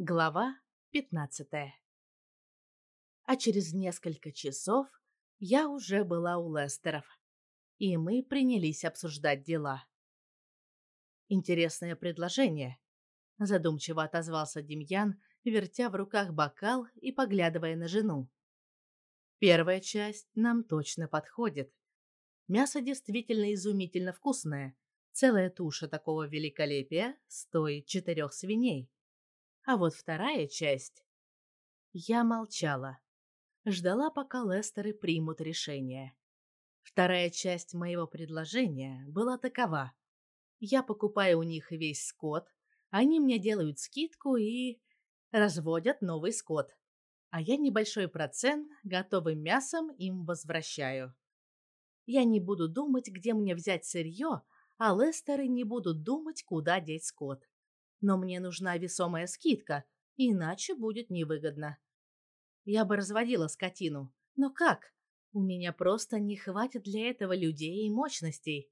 Глава 15 А через несколько часов я уже была у Лестеров, и мы принялись обсуждать дела. Интересное предложение, задумчиво отозвался Демьян, вертя в руках бокал и поглядывая на жену. Первая часть нам точно подходит. Мясо действительно изумительно вкусное. Целая туша такого великолепия стоит четырех свиней. А вот вторая часть... Я молчала. Ждала, пока Лестеры примут решение. Вторая часть моего предложения была такова. Я покупаю у них весь скот, они мне делают скидку и... разводят новый скот. А я небольшой процент готовым мясом им возвращаю. Я не буду думать, где мне взять сырье, а Лестеры не будут думать, куда деть скот но мне нужна весомая скидка, иначе будет невыгодно. Я бы разводила скотину, но как? У меня просто не хватит для этого людей и мощностей.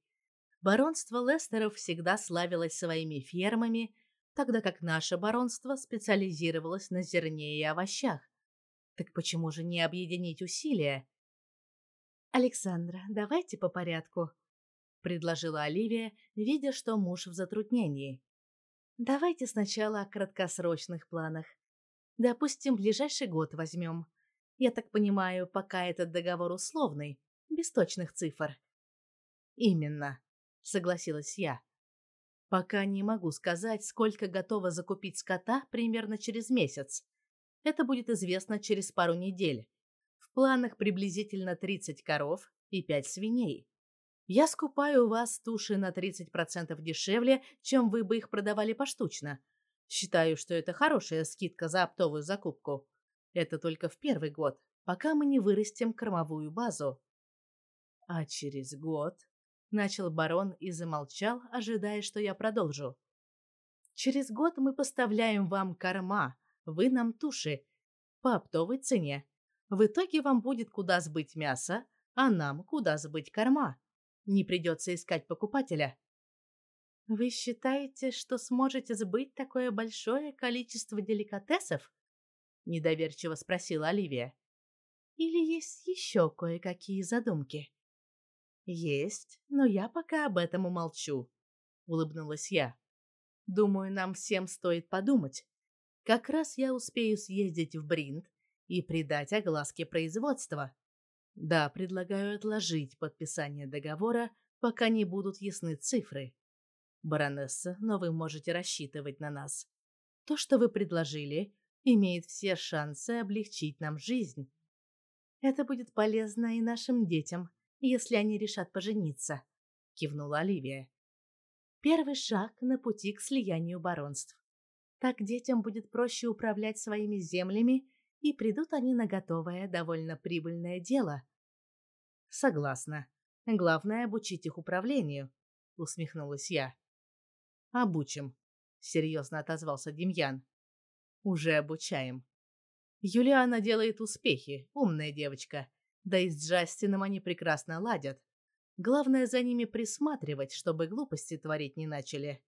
Баронство Лестеров всегда славилось своими фермами, тогда как наше баронство специализировалось на зерне и овощах. Так почему же не объединить усилия? Александра, давайте по порядку, предложила Оливия, видя, что муж в затруднении. Давайте сначала о краткосрочных планах. Допустим, ближайший год возьмем. Я так понимаю, пока этот договор условный, без точных цифр. Именно, согласилась я. Пока не могу сказать, сколько готова закупить скота примерно через месяц. Это будет известно через пару недель. В планах приблизительно 30 коров и 5 свиней. Я скупаю у вас туши на 30% дешевле, чем вы бы их продавали поштучно. Считаю, что это хорошая скидка за оптовую закупку. Это только в первый год, пока мы не вырастем кормовую базу. А через год... Начал барон и замолчал, ожидая, что я продолжу. Через год мы поставляем вам корма, вы нам туши, по оптовой цене. В итоге вам будет куда сбыть мясо, а нам куда сбыть корма. Не придется искать покупателя. Вы считаете, что сможете сбыть такое большое количество деликатесов? Недоверчиво спросила Оливия. Или есть еще кое-какие задумки? Есть, но я пока об этом умолчу, улыбнулась я. Думаю, нам всем стоит подумать. Как раз я успею съездить в Бринт и придать огласке производства. Да, предлагаю отложить подписание договора, пока не будут ясны цифры. Баронесса, но вы можете рассчитывать на нас. То, что вы предложили, имеет все шансы облегчить нам жизнь. Это будет полезно и нашим детям, если они решат пожениться, кивнула Оливия. Первый шаг на пути к слиянию баронств. Так детям будет проще управлять своими землями и придут они на готовое, довольно прибыльное дело. Согласна. Главное обучить их управлению, усмехнулась я. Обучим, серьезно отозвался Демьян. Уже обучаем. Юлиана делает успехи, умная девочка. Да и с Джастином они прекрасно ладят. Главное за ними присматривать, чтобы глупости творить не начали.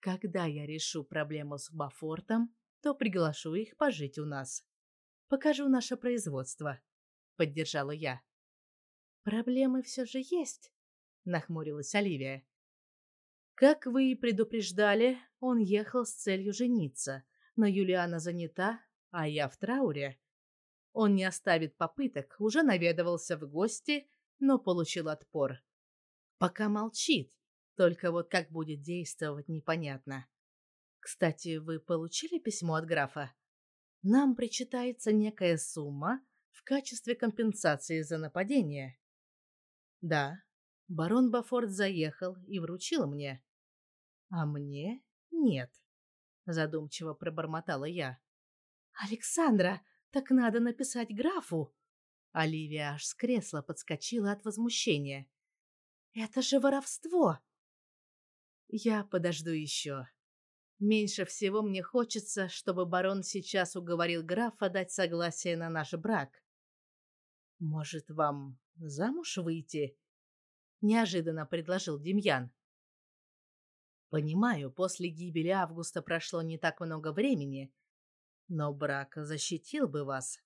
Когда я решу проблему с Бафортом, то приглашу их пожить у нас. Покажу наше производство, поддержала я. Проблемы все же есть, нахмурилась Оливия. Как вы и предупреждали, он ехал с целью жениться, но Юлиана занята, а я в трауре. Он не оставит попыток, уже наведывался в гости, но получил отпор. Пока молчит, только вот как будет действовать непонятно. Кстати, вы получили письмо от графа? Нам причитается некая сумма в качестве компенсации за нападение. Да, барон Бафорт заехал и вручил мне. А мне нет, задумчиво пробормотала я. Александра, так надо написать графу. Оливия аж с кресла подскочила от возмущения. Это же воровство. Я подожду еще. Меньше всего мне хочется, чтобы барон сейчас уговорил графа дать согласие на наш брак. Может, вам замуж выйти? Неожиданно предложил Демьян. Понимаю, после гибели Августа прошло не так много времени, но брак защитил бы вас.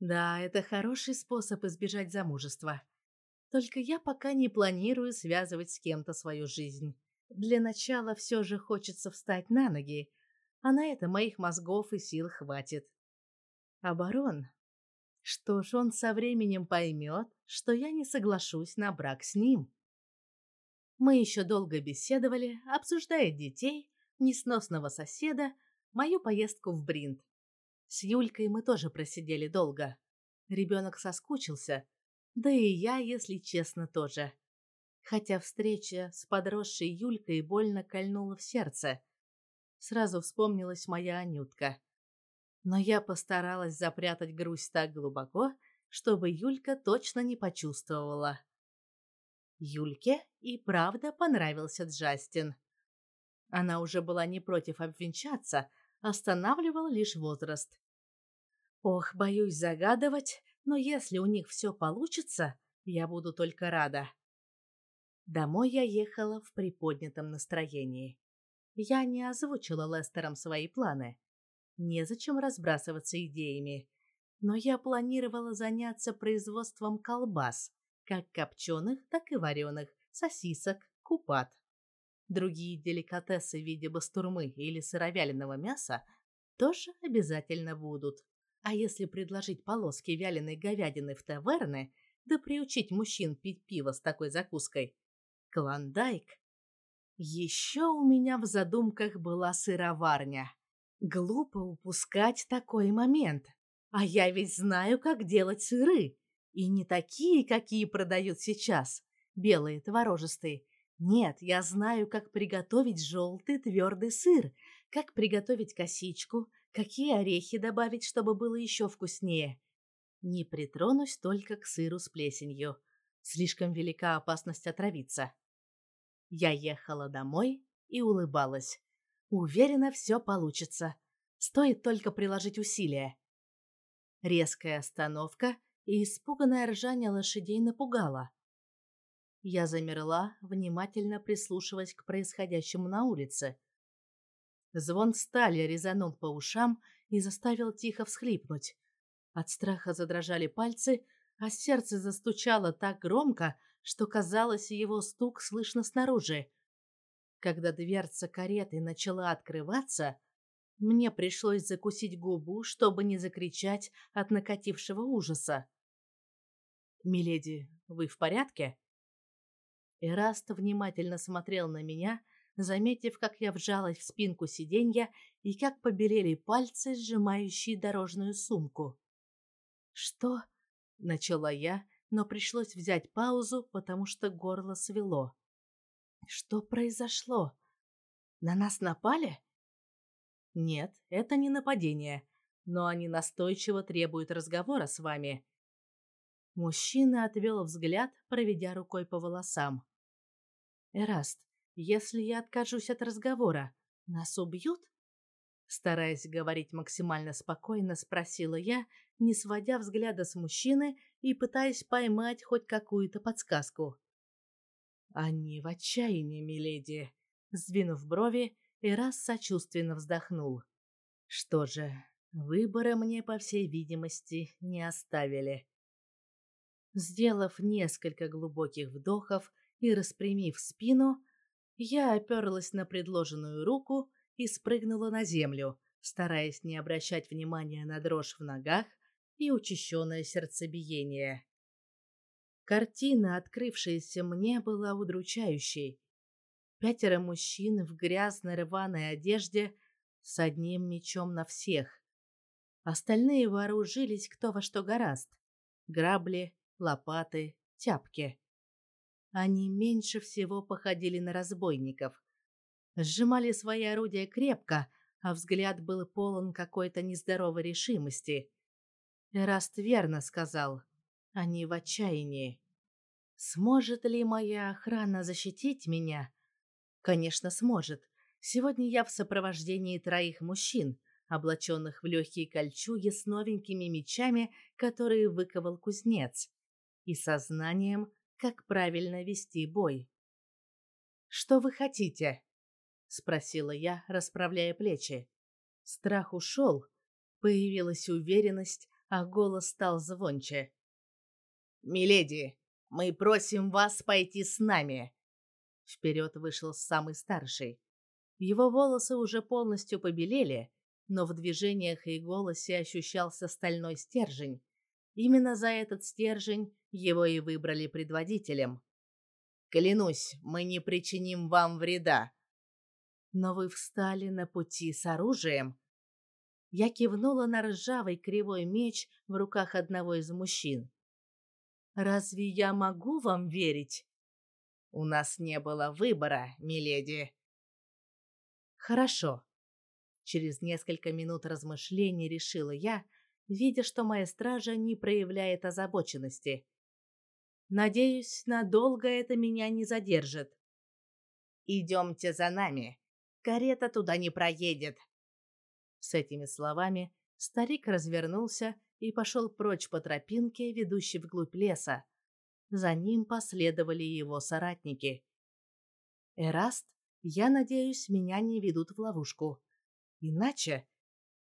Да, это хороший способ избежать замужества. Только я пока не планирую связывать с кем-то свою жизнь. Для начала все же хочется встать на ноги, а на это моих мозгов и сил хватит. Барон? Что ж, он со временем поймет, что я не соглашусь на брак с ним. Мы еще долго беседовали, обсуждая детей, несносного соседа, мою поездку в Бринт. С Юлькой мы тоже просидели долго. Ребенок соскучился, да и я, если честно, тоже. Хотя встреча с подросшей Юлькой больно кольнула в сердце. Сразу вспомнилась моя Анютка. Но я постаралась запрятать грусть так глубоко, чтобы Юлька точно не почувствовала. Юльке и правда понравился Джастин. Она уже была не против обвенчаться, останавливал лишь возраст. Ох, боюсь загадывать, но если у них все получится, я буду только рада. Домой я ехала в приподнятом настроении. Я не озвучила Лестерам свои планы. Незачем разбрасываться идеями. Но я планировала заняться производством колбас, как копченых, так и вареных, сосисок, купат. Другие деликатесы в виде бастурмы или сыровяленого мяса тоже обязательно будут. А если предложить полоски вяленой говядины в таверны, да приучить мужчин пить пиво с такой закуской? Клондайк. Еще у меня в задумках была сыроварня. Глупо упускать такой момент. А я ведь знаю, как делать сыры. И не такие, какие продают сейчас, белые творожистые. Нет, я знаю, как приготовить желтый твердый сыр, как приготовить косичку, какие орехи добавить, чтобы было еще вкуснее. Не притронусь только к сыру с плесенью. Слишком велика опасность отравиться. Я ехала домой и улыбалась. Уверена, все получится. Стоит только приложить усилия. Резкая остановка и испуганное ржание лошадей напугало. Я замерла, внимательно прислушиваясь к происходящему на улице. Звон стали резанул по ушам и заставил тихо всхлипнуть. От страха задрожали пальцы, а сердце застучало так громко, что казалось, его стук слышно снаружи. Когда дверца кареты начала открываться, мне пришлось закусить губу, чтобы не закричать от накатившего ужаса. «Миледи, вы в порядке?» Эраст внимательно смотрел на меня, заметив, как я вжалась в спинку сиденья и как побелели пальцы, сжимающие дорожную сумку. «Что?» — начала я, но пришлось взять паузу, потому что горло свело. «Что произошло? На нас напали?» «Нет, это не нападение, но они настойчиво требуют разговора с вами. Мужчина отвел взгляд, проведя рукой по волосам. «Эраст, если я откажусь от разговора, нас убьют?» Стараясь говорить максимально спокойно, спросила я, не сводя взгляда с мужчины и пытаясь поймать хоть какую-то подсказку. «Они в отчаянии, миледи!» Сдвинув брови, Эрас сочувственно вздохнул. «Что же, выбора мне, по всей видимости, не оставили. Сделав несколько глубоких вдохов и распрямив спину, я оперлась на предложенную руку и спрыгнула на землю, стараясь не обращать внимания на дрожь в ногах и учащенное сердцебиение. Картина, открывшаяся мне, была удручающей. Пятеро мужчин в грязной рваной одежде с одним мечом на всех. Остальные вооружились кто во что гораст. Грабли, лопаты, тяпки. Они меньше всего походили на разбойников. Сжимали свои орудия крепко, а взгляд был полон какой-то нездоровой решимости. Эраст верно сказал. Они в отчаянии. Сможет ли моя охрана защитить меня? Конечно, сможет. Сегодня я в сопровождении троих мужчин, облаченных в легкие кольчуги с новенькими мечами, которые выковал кузнец и сознанием, как правильно вести бой. Что вы хотите? Спросила я, расправляя плечи. Страх ушел, появилась уверенность, а голос стал звонче. «Миледи, мы просим вас пойти с нами!» Вперед вышел самый старший. Его волосы уже полностью побелели, но в движениях и голосе ощущался стальной стержень. Именно за этот стержень его и выбрали предводителем. «Клянусь, мы не причиним вам вреда». «Но вы встали на пути с оружием?» Я кивнула на ржавый кривой меч в руках одного из мужчин. «Разве я могу вам верить?» «У нас не было выбора, миледи». «Хорошо». Через несколько минут размышлений решила я, видя, что моя стража не проявляет озабоченности. «Надеюсь, надолго это меня не задержит». «Идемте за нами. Карета туда не проедет», с этими словами старик развернулся и пошел прочь по тропинке, ведущей вглубь леса. За ним последовали его соратники. «Эраст, я надеюсь, меня не ведут в ловушку. Иначе...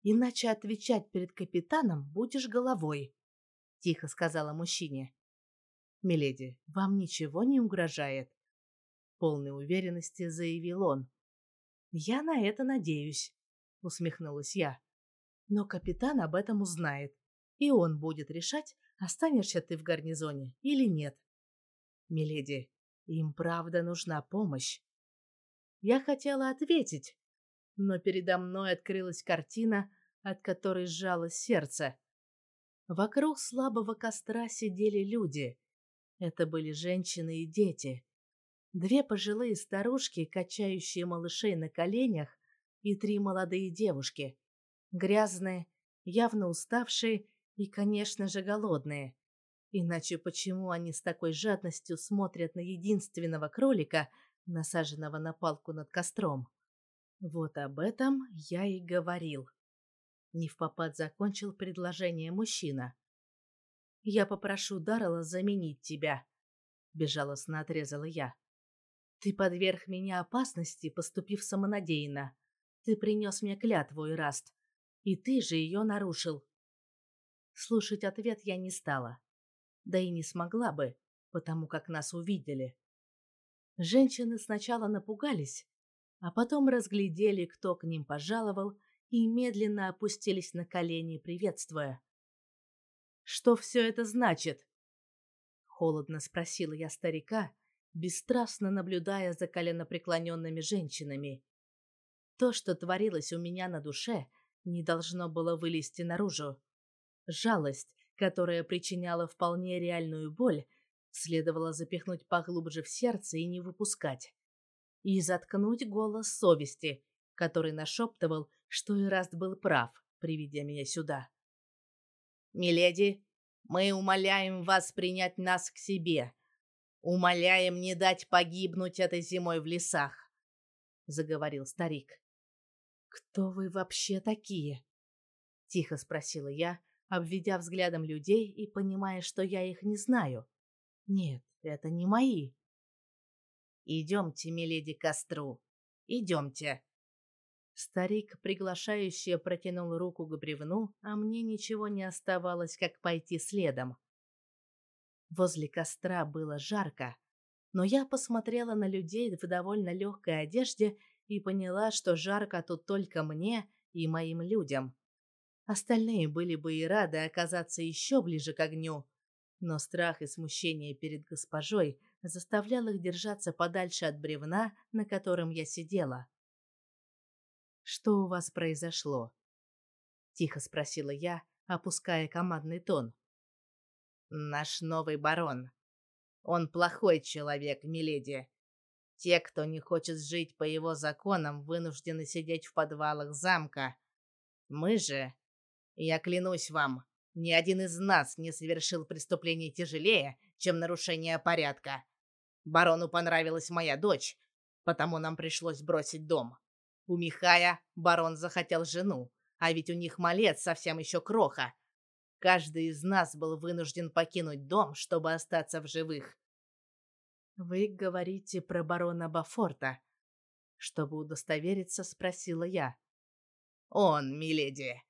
Иначе отвечать перед капитаном будешь головой», — тихо сказала мужчине. «Миледи, вам ничего не угрожает?» Полной уверенности заявил он. «Я на это надеюсь», усмехнулась я. Но капитан об этом узнает, и он будет решать, останешься ты в гарнизоне или нет. Миледи, им правда нужна помощь. Я хотела ответить, но передо мной открылась картина, от которой сжалось сердце. Вокруг слабого костра сидели люди. Это были женщины и дети. Две пожилые старушки, качающие малышей на коленях, и три молодые девушки. Грязные, явно уставшие и, конечно же, голодные. Иначе почему они с такой жадностью смотрят на единственного кролика, насаженного на палку над костром? Вот об этом я и говорил. Не в попад закончил предложение мужчина. «Я попрошу Даррелла заменить тебя», — безжалостно отрезала я. «Ты подверг меня опасности, поступив самонадеянно. Ты принес мне клятву, Ираст, и ты же ее нарушил. Слушать ответ я не стала. Да и не смогла бы, потому как нас увидели. Женщины сначала напугались, а потом разглядели, кто к ним пожаловал, и медленно опустились на колени, приветствуя. «Что все это значит?» Холодно спросила я старика, бесстрастно наблюдая за коленопреклоненными женщинами. То, что творилось у меня на душе, не должно было вылезти наружу. Жалость, которая причиняла вполне реальную боль, следовало запихнуть поглубже в сердце и не выпускать. И заткнуть голос совести, который нашептывал, что Ираст был прав, приведя меня сюда. «Миледи, мы умоляем вас принять нас к себе. Умоляем не дать погибнуть этой зимой в лесах», — заговорил старик. «Кто вы вообще такие?» — тихо спросила я, обведя взглядом людей и понимая, что я их не знаю. «Нет, это не мои». «Идемте, миледи, к костру. Идемте». Старик, приглашающий, протянул руку к бревну, а мне ничего не оставалось, как пойти следом. Возле костра было жарко, но я посмотрела на людей в довольно легкой одежде и поняла, что жарко тут только мне и моим людям. Остальные были бы и рады оказаться еще ближе к огню, но страх и смущение перед госпожой заставлял их держаться подальше от бревна, на котором я сидела. «Что у вас произошло?» — тихо спросила я, опуская командный тон. «Наш новый барон. Он плохой человек, миледи. Те, кто не хочет жить по его законам, вынуждены сидеть в подвалах замка. Мы же, я клянусь вам, ни один из нас не совершил преступление тяжелее, чем нарушение порядка. Барону понравилась моя дочь, потому нам пришлось бросить дом. У Михая барон захотел жену, а ведь у них малец совсем еще кроха. Каждый из нас был вынужден покинуть дом, чтобы остаться в живых. «Вы говорите про барона Бафорта?» Чтобы удостовериться, спросила я. «Он, миледи.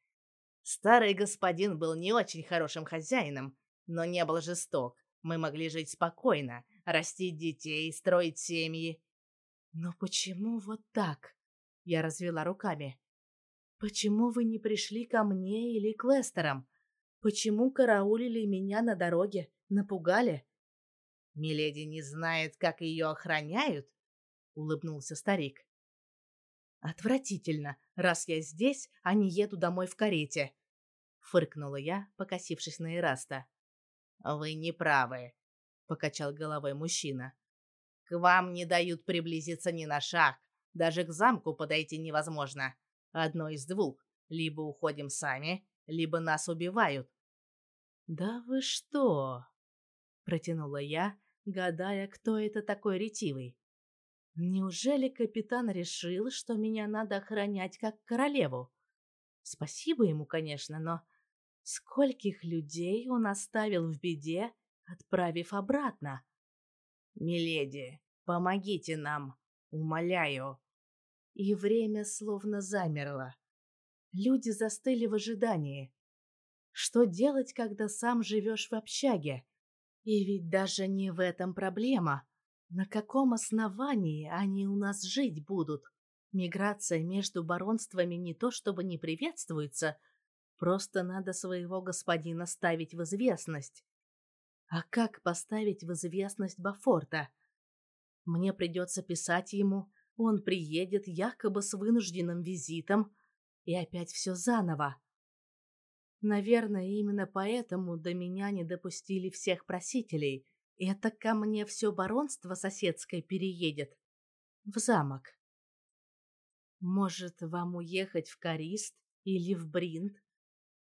Старый господин был не очень хорошим хозяином, но не был жесток. Мы могли жить спокойно, растить детей, строить семьи. Но почему вот так? Я развела руками. Почему вы не пришли ко мне или к Лестерам? Почему караулили меня на дороге, напугали? Миледи не знает, как ее охраняют? Улыбнулся старик. Отвратительно, раз я здесь, а не еду домой в карете. Фыркнула я, покосившись на Ираста. Вы не правы, покачал головой мужчина. К вам не дают приблизиться ни на шаг. Даже к замку подойти невозможно. Одно из двух. Либо уходим сами, либо нас убивают. «Да вы что?» — протянула я, гадая, кто это такой ретивый. «Неужели капитан решил, что меня надо охранять как королеву? Спасибо ему, конечно, но скольких людей он оставил в беде, отправив обратно?» «Миледи, помогите нам, умоляю!» И время словно замерло. Люди застыли в ожидании. Что делать, когда сам живешь в общаге? И ведь даже не в этом проблема. На каком основании они у нас жить будут? Миграция между баронствами не то чтобы не приветствуется, просто надо своего господина ставить в известность. А как поставить в известность Бафорта? Мне придется писать ему, он приедет якобы с вынужденным визитом, и опять все заново. Наверное, именно поэтому до меня не допустили всех просителей. Это ко мне все баронство соседское переедет. В замок. Может, вам уехать в Карист или в Бринт?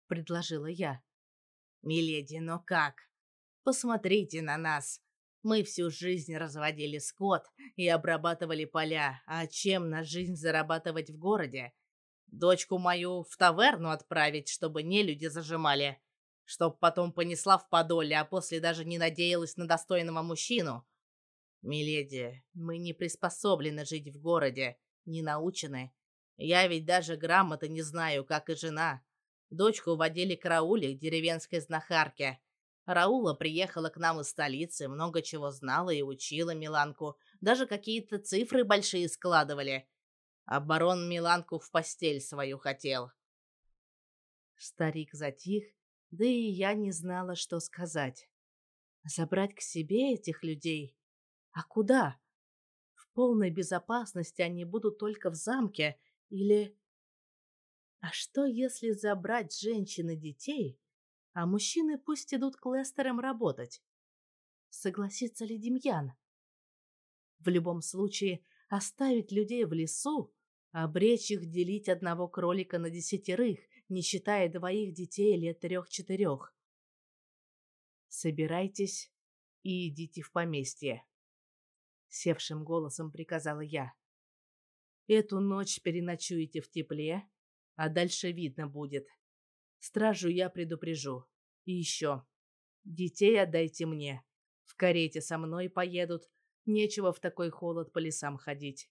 Предложила я. Миледи, но как? Посмотрите на нас. Мы всю жизнь разводили скот и обрабатывали поля, а чем на жизнь зарабатывать в городе? Дочку мою в таверну отправить, чтобы не люди зажимали. Чтоб потом понесла в подоле, а после даже не надеялась на достойного мужчину. Миледи, мы не приспособлены жить в городе, не научены. Я ведь даже грамоты не знаю, как и жена. Дочку водили к деревенской знахарке. Раула приехала к нам из столицы, много чего знала и учила Миланку. Даже какие-то цифры большие складывали а барон Миланку в постель свою хотел. Старик затих, да и я не знала, что сказать. Забрать к себе этих людей? А куда? В полной безопасности они будут только в замке или... А что, если забрать женщин и детей, а мужчины пусть идут к Лестерам работать? Согласится ли Демьян? В любом случае, Оставить людей в лесу, обречь их делить одного кролика на десятерых, не считая двоих детей лет трех-четырех. Собирайтесь и идите в поместье. Севшим голосом приказала я. Эту ночь переночуете в тепле, а дальше видно будет. Стражу я предупрежу. И еще. Детей отдайте мне. В карете со мной поедут, Нечего в такой холод по лесам ходить.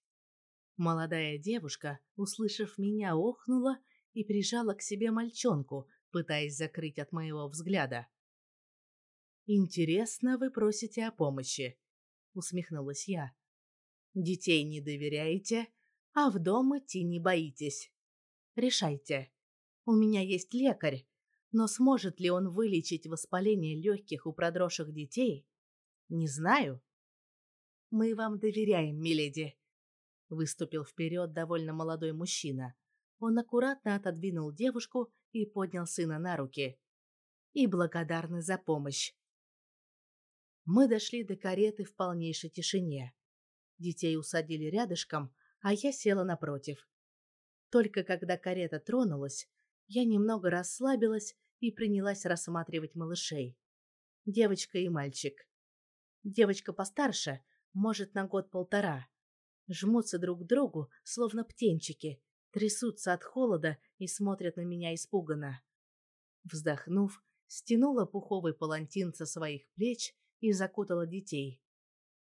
Молодая девушка, услышав меня, охнула и прижала к себе мальчонку, пытаясь закрыть от моего взгляда. «Интересно, вы просите о помощи», — усмехнулась я. «Детей не доверяете, а в дом идти не боитесь. Решайте. У меня есть лекарь, но сможет ли он вылечить воспаление легких у продросших детей? Не знаю. «Мы вам доверяем, миледи», — выступил вперед довольно молодой мужчина. Он аккуратно отодвинул девушку и поднял сына на руки. «И благодарны за помощь». Мы дошли до кареты в полнейшей тишине. Детей усадили рядышком, а я села напротив. Только когда карета тронулась, я немного расслабилась и принялась рассматривать малышей. Девочка и мальчик. Девочка постарше, может, на год-полтора. Жмутся друг к другу, словно птенчики, трясутся от холода и смотрят на меня испуганно. Вздохнув, стянула пуховый палантин со своих плеч и закутала детей.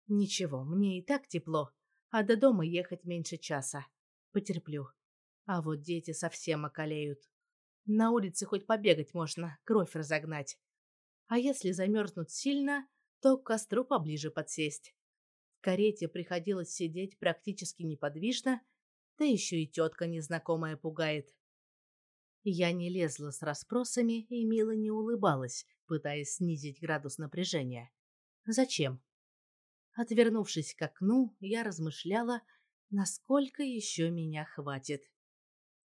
Ничего, мне и так тепло, а до дома ехать меньше часа. Потерплю. А вот дети совсем околеют. На улице хоть побегать можно, кровь разогнать. А если замерзнут сильно, то к костру поближе подсесть. Карете приходилось сидеть практически неподвижно, да еще и тетка незнакомая пугает. Я не лезла с расспросами и мило не улыбалась, пытаясь снизить градус напряжения. Зачем? Отвернувшись к окну, я размышляла, насколько еще меня хватит.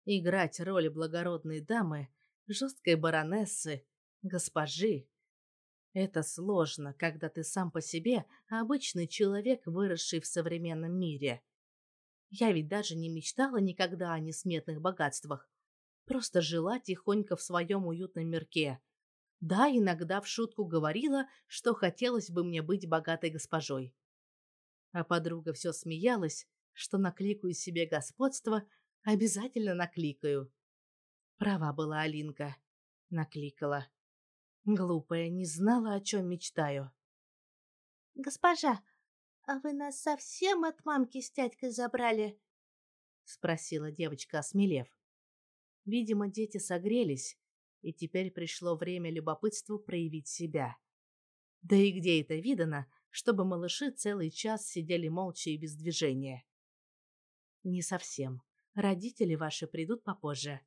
Играть роль благородной дамы, жесткой баронессы, госпожи — это сложно, когда ты сам по себе обычный человек, выросший в современном мире. Я ведь даже не мечтала никогда о несметных богатствах. Просто жила тихонько в своем уютном мирке. Да, иногда в шутку говорила, что хотелось бы мне быть богатой госпожой. А подруга все смеялась, что накликаю себе господство, обязательно накликаю. Права была Алинка. Накликала. Глупая, не знала, о чем мечтаю. «Госпожа, а вы нас совсем от мамки с тятькой забрали?» — спросила девочка, осмелев. Видимо, дети согрелись, и теперь пришло время любопытству проявить себя. Да и где это видано, чтобы малыши целый час сидели молча и без движения? Не совсем. Родители ваши придут попозже.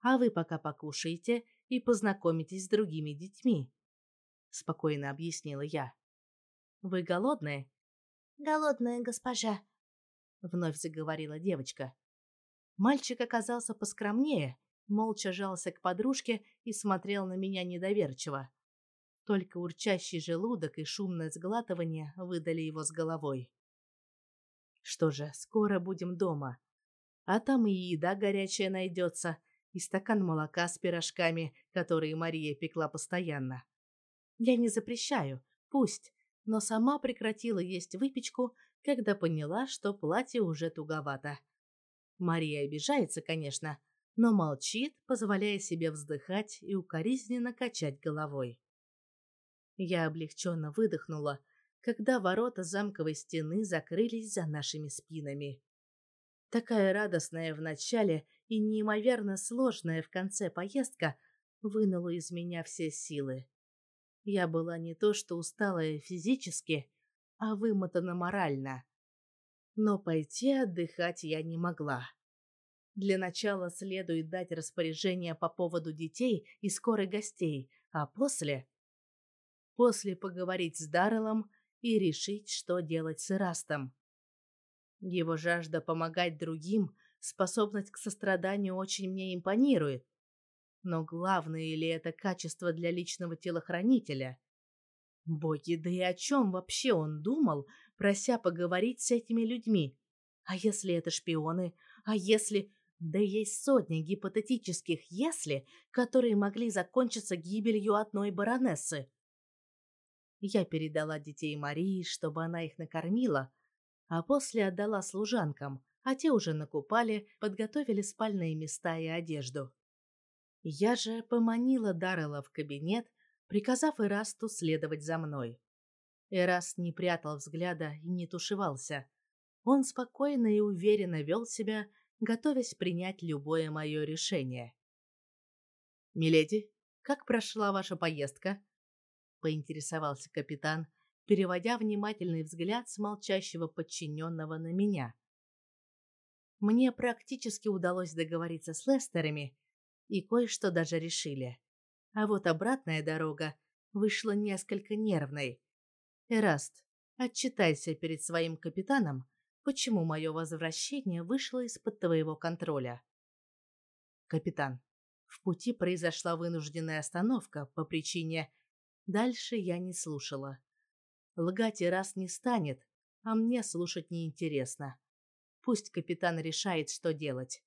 А вы пока покушайте и познакомитесь с другими детьми. Спокойно объяснила я. Вы голодные? Голодная госпожа. Вновь заговорила девочка. Мальчик оказался поскромнее, молча жался к подружке и смотрел на меня недоверчиво. Только урчащий желудок и шумное сглатывание выдали его с головой. Что же, скоро будем дома. А там и еда горячая найдется, и стакан молока с пирожками, которые Мария пекла постоянно. Я не запрещаю, пусть, но сама прекратила есть выпечку, когда поняла, что платье уже туговато. Мария обижается, конечно, но молчит, позволяя себе вздыхать и укоризненно качать головой. Я облегченно выдохнула, когда ворота замковой стены закрылись за нашими спинами. Такая радостная в начале и неимоверно сложная в конце поездка вынула из меня все силы. Я была не то что усталая физически, а вымотана морально но пойти отдыхать я не могла. Для начала следует дать распоряжение по поводу детей и скорой гостей, а после... После поговорить с Дарреллом и решить, что делать с Ирастом. Его жажда помогать другим, способность к состраданию очень мне импонирует. Но главное ли это качество для личного телохранителя? Боги, да и о чем вообще он думал, прося поговорить с этими людьми? А если это шпионы? А если... Да есть сотни гипотетических «если», которые могли закончиться гибелью одной баронессы. Я передала детей Марии, чтобы она их накормила, а после отдала служанкам, а те уже накупали, подготовили спальные места и одежду. Я же поманила Даррелла в кабинет, приказав Эрасту следовать за мной. Эраст не прятал взгляда и не тушевался. Он спокойно и уверенно вел себя, готовясь принять любое мое решение. «Миледи, как прошла ваша поездка?» — поинтересовался капитан, переводя внимательный взгляд с молчащего подчиненного на меня. Мне практически удалось договориться с Лестерами, и кое-что даже решили. А вот обратная дорога вышла несколько нервной. Эраст, отчитайся перед своим капитаном, почему мое возвращение вышло из-под твоего контроля. Капитан, в пути произошла вынужденная остановка по причине... Дальше я не слушала. Лгать Эраст не станет, а мне слушать неинтересно. Пусть капитан решает, что делать.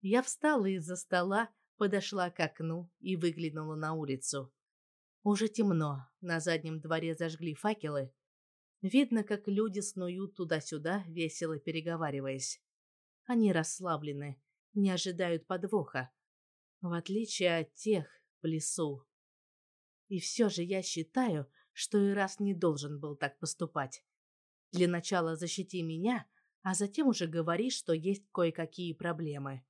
Я встала из-за стола, подошла к окну и выглянула на улицу. Уже темно, на заднем дворе зажгли факелы. Видно, как люди снуют туда-сюда, весело переговариваясь. Они расслаблены, не ожидают подвоха, в отличие от тех в лесу. И все же я считаю, что и раз не должен был так поступать. Для начала защити меня, а затем уже говори, что есть кое-какие проблемы.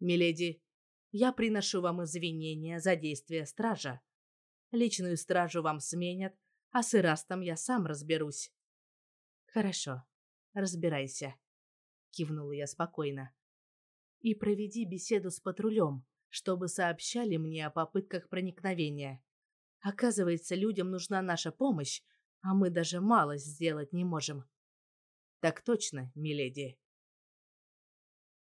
Миледи, я приношу вам извинения за действия стража. Личную стражу вам сменят, а с Ирастом я сам разберусь. Хорошо, разбирайся, кивнула я спокойно. И проведи беседу с патрулем, чтобы сообщали мне о попытках проникновения. Оказывается, людям нужна наша помощь, а мы даже малость сделать не можем. Так точно, миледи.